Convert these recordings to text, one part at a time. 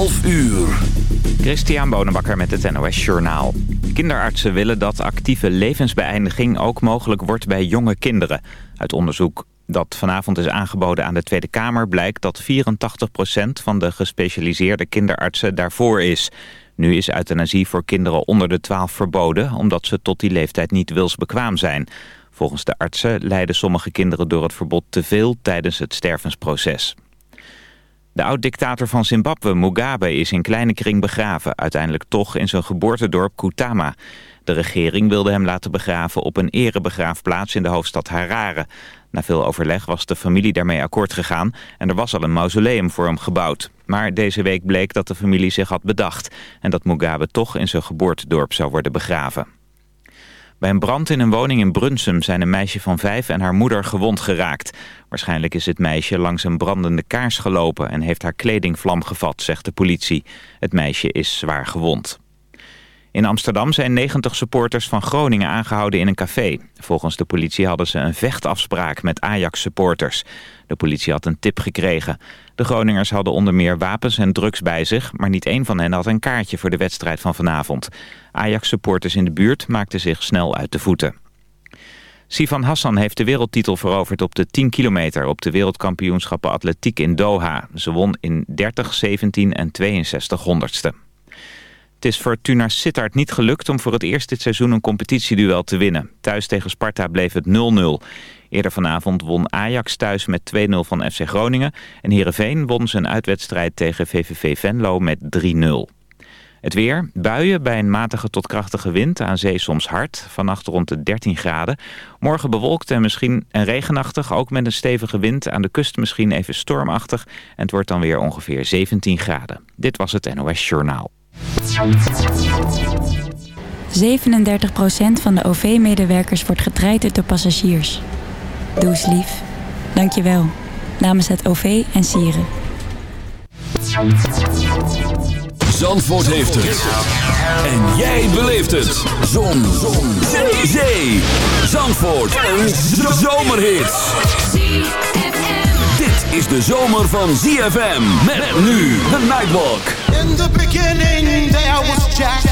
12 uur. Christian Bonenbakker met het NOS Journaal. Kinderartsen willen dat actieve levensbeëindiging ook mogelijk wordt bij jonge kinderen. Uit onderzoek dat vanavond is aangeboden aan de Tweede Kamer... blijkt dat 84% van de gespecialiseerde kinderartsen daarvoor is. Nu is euthanasie voor kinderen onder de 12 verboden... omdat ze tot die leeftijd niet wilsbekwaam zijn. Volgens de artsen lijden sommige kinderen door het verbod te veel tijdens het stervensproces. De oud-dictator van Zimbabwe, Mugabe, is in kleine kring begraven. Uiteindelijk toch in zijn geboortedorp Kutama. De regering wilde hem laten begraven op een erebegraafplaats in de hoofdstad Harare. Na veel overleg was de familie daarmee akkoord gegaan... en er was al een mausoleum voor hem gebouwd. Maar deze week bleek dat de familie zich had bedacht... en dat Mugabe toch in zijn geboortedorp zou worden begraven. Bij een brand in een woning in Brunsum zijn een meisje van vijf en haar moeder gewond geraakt. Waarschijnlijk is het meisje langs een brandende kaars gelopen en heeft haar kleding vlam gevat, zegt de politie. Het meisje is zwaar gewond. In Amsterdam zijn 90 supporters van Groningen aangehouden in een café. Volgens de politie hadden ze een vechtafspraak met Ajax-supporters. De politie had een tip gekregen. De Groningers hadden onder meer wapens en drugs bij zich... maar niet één van hen had een kaartje voor de wedstrijd van vanavond. Ajax-supporters in de buurt maakten zich snel uit de voeten. Sivan Hassan heeft de wereldtitel veroverd op de 10 kilometer... op de wereldkampioenschappen atletiek in Doha. Ze won in 30, 17 en 62 honderdste. Het is Fortuna Sittard niet gelukt om voor het eerst dit seizoen een competitieduel te winnen. Thuis tegen Sparta bleef het 0-0. Eerder vanavond won Ajax thuis met 2-0 van FC Groningen. En Heerenveen won zijn uitwedstrijd tegen VVV Venlo met 3-0. Het weer, buien bij een matige tot krachtige wind, aan zee soms hard, vannacht rond de 13 graden. Morgen bewolkt en misschien een regenachtig, ook met een stevige wind, aan de kust misschien even stormachtig. En het wordt dan weer ongeveer 17 graden. Dit was het NOS Journaal. 37% van de OV-medewerkers wordt getraind door passagiers. Doe eens lief. Dank je wel. Namens het OV en Sieren. Zandvoort heeft het. En jij beleeft het. Zon. Zon. Zee. Zandvoort. Een zomerhit. Is de zomer van ZFM. Met nu de Nightwalk. In the beginning there was Jack.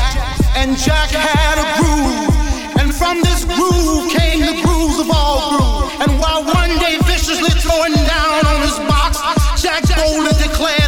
And Jack had a groove. And from this groove came the grooves of all grooves. And while one day viciously throwing down on his box, Jack boldly declared,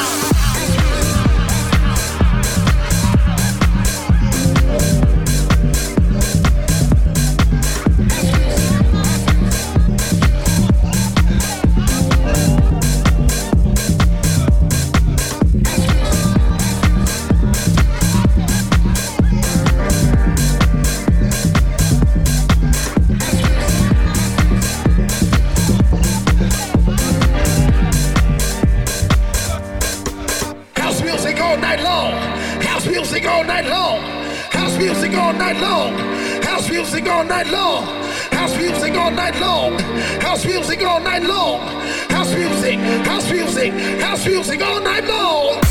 All night long. House music all night long. House music all night long. House music all night long. House music all night long. House music all night long. House music, house music, house music all night long.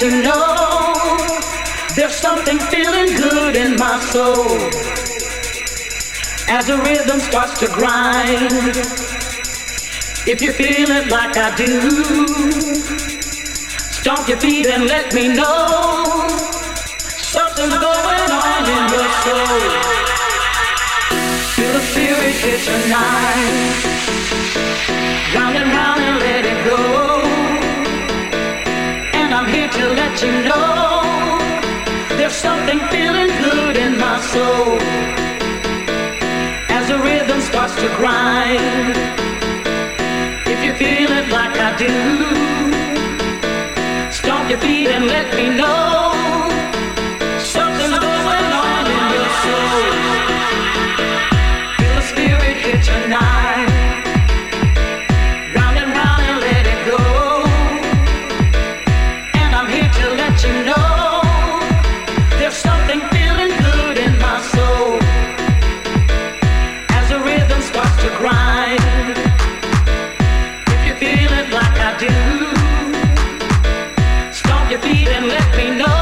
to know there's something feeling good in my soul. As the rhythm starts to grind, if you feel it like I do, stomp your feet and let me know something's going on in your soul. Feel the spirit hit tonight. Round and round and let it go. To let you know there's something feeling good in my soul. As the rhythm starts to grind. If you feel it like I do, stomp your feet and let me know and let me know.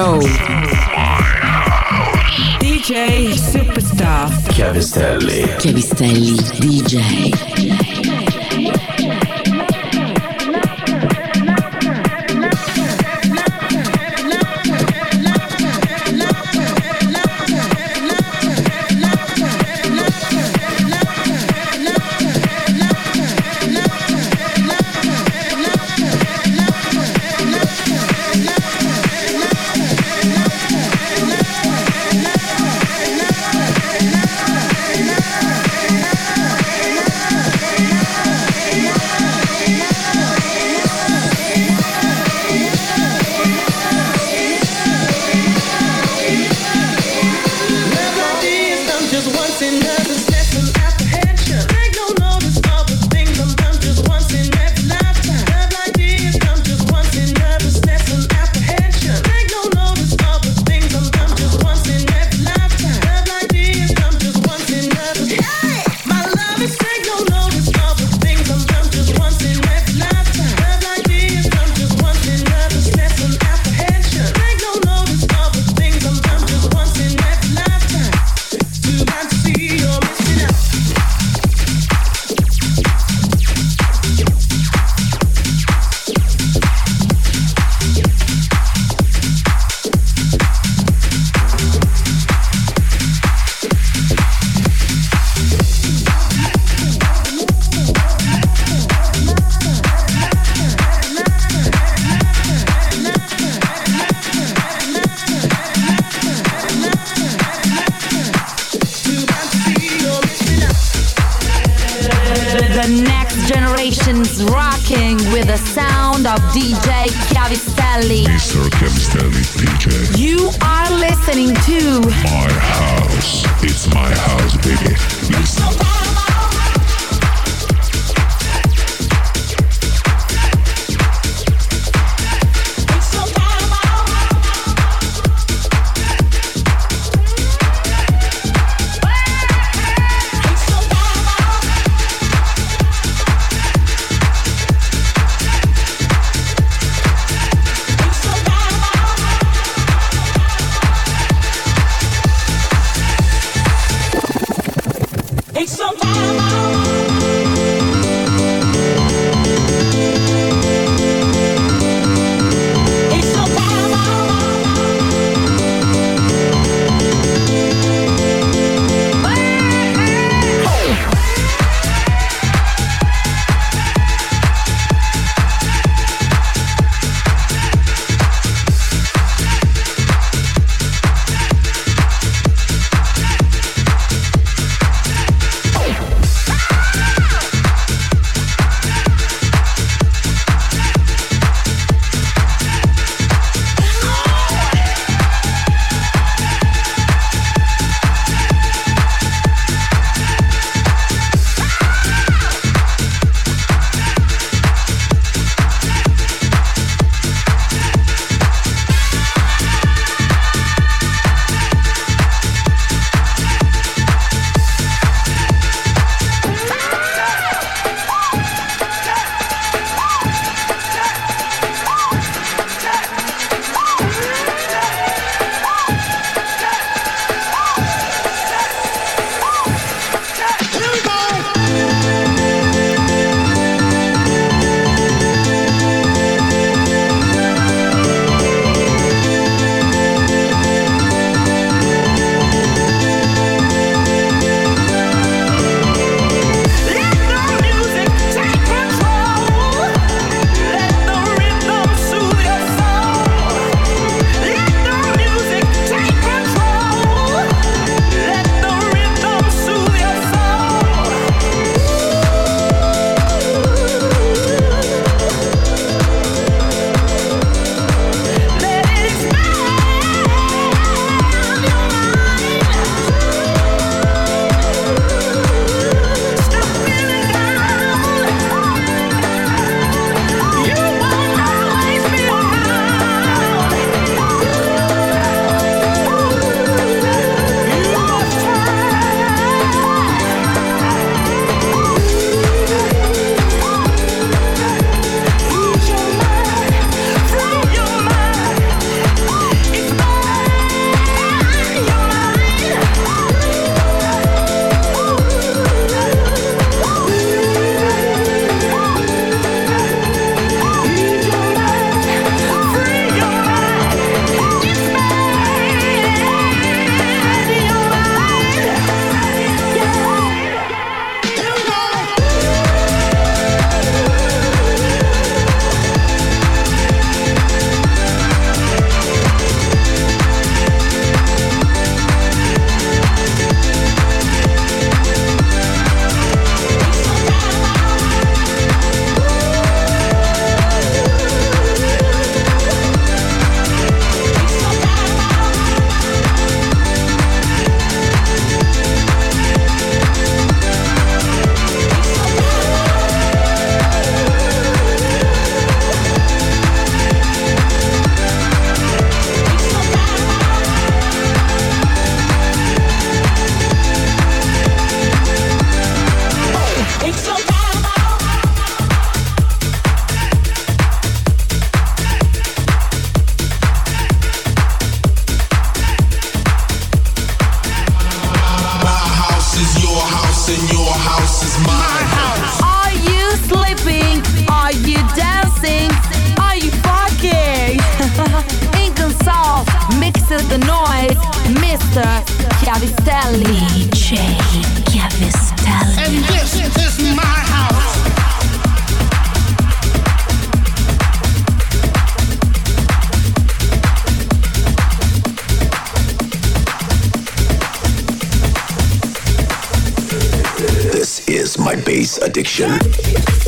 Show. Addiction.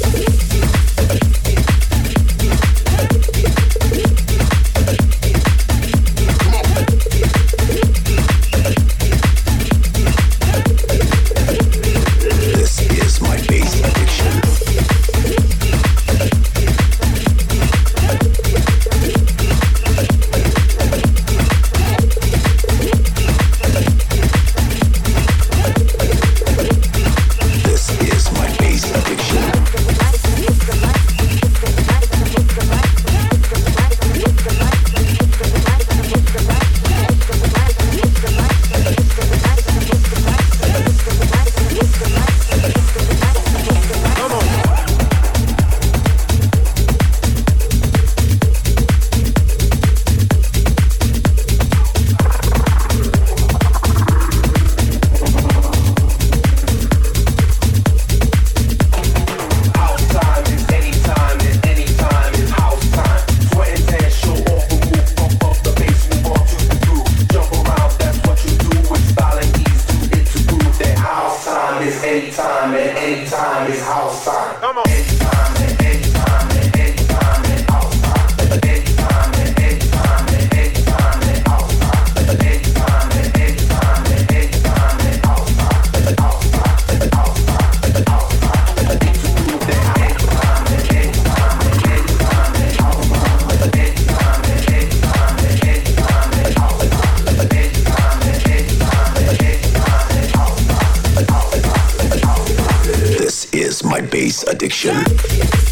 My bass addiction.